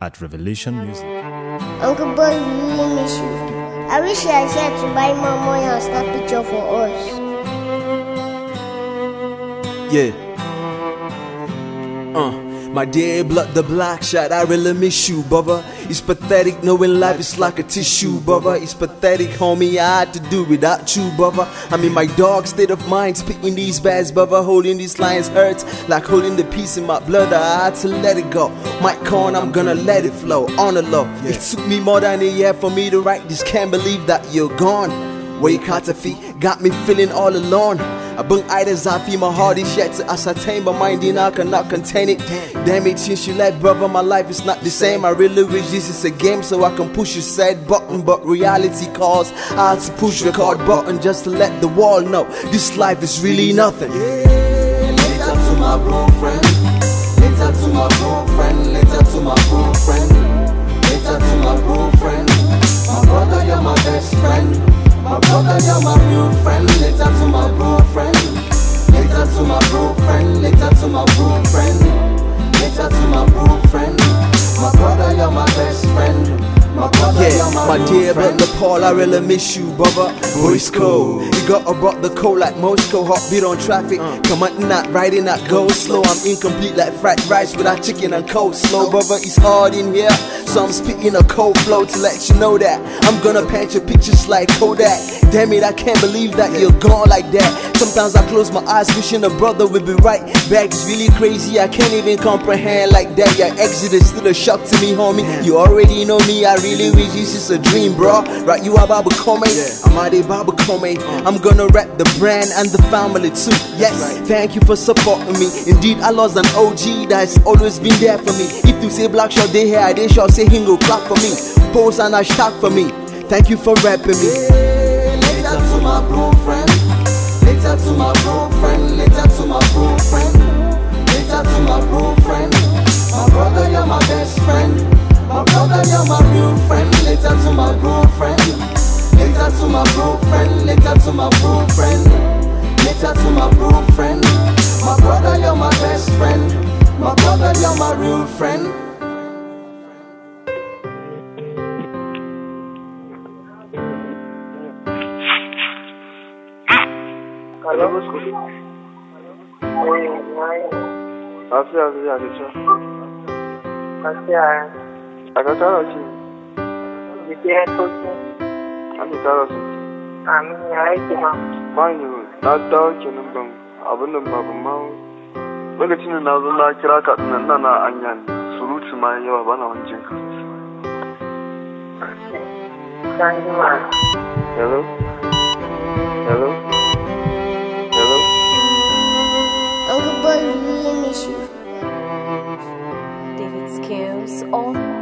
at Revelation Musik. Uncle Boy really miss you. I wish you had here to buy more money and snap picture for us. Yeah. Uh, my dear blood, the black shot, I really miss you, brother. It's pathetic knowing life is like a tissue, brother. It's pathetic, homie. I had to do without you, brother. I'm in my dark state of mind, spitting these bags, brother. Holding these lines hurts like holding the piece in my blood. I had to let it go. My corn, I'm gonna let it flow on the low. It took me more than a year for me to write this. Can't believe that you're gone. Where you caught feet got me feeling all alone. I bring items I feel my heart is yet to ascertain, but mind in I cannot contain it. Damn it, since you left, brother, my life is not the same. I really wish this is a game so I can push a sad button, but reality calls. I had to push the record button just to let the world know this life is really nothing. Later to my bro friend. Later to my bro friend. Later to my bro friend. Later to my bro friend. My brother, you're my best friend. My brother, you're my real friend. Later to my bro my bro friend. Later to my bro friend. Later to my bro friend. My brother, you're my best friend. My brother, Yeah, my, my dear friend. brother Paul, I really miss you, brother. Voice cold. You got about the cold like Moscow, heartbeat on traffic. Uh. Come on, not riding, not go slow. I'm incomplete like fried rice without chicken and cold slow, brother. It's hard in here, so I'm spitting a cold flow to let you know that I'm gonna paint your pictures like Kodak. Damn it, I can't believe that you're gone like that. Sometimes I close my eyes, wishing a brother would be right back. It's really crazy, I can't even comprehend like that. Your exit is still a shock to me, homie. You already know me, I really wish this is a dream, bro. Right, you are Baba Kome, I'm Ade Baba Kome. I'm gonna rep the brand and the family too. Yes, thank you for supporting me. Indeed, I lost an OG that's always been there for me. If you say black shot, they here, they shall say hingo clap for me. Post and hashtag for me. Thank you for rapping me. Later Later to my bro friend. Later to my bro friend. Later to my bro friend. My brother, you're my best friend. My brother, you're my real friend. Later to my bro friend. Later to my bro friend. Later to my bro friend. Later to my bro friend. My brother, you're my best friend. My brother, you're my real friend. Lafiya zai a gajiya. Gaskiya A ka kara ce, jiki ya toki an yi kara su. amin ya aiki ma. Man yi na dawo kenan ban. Abin da ba ban ma lokacin da na zo na kira ka ɗin nan na anya ne. Surutu ma yawa ba na wancin ka. Hello? is all. Oh.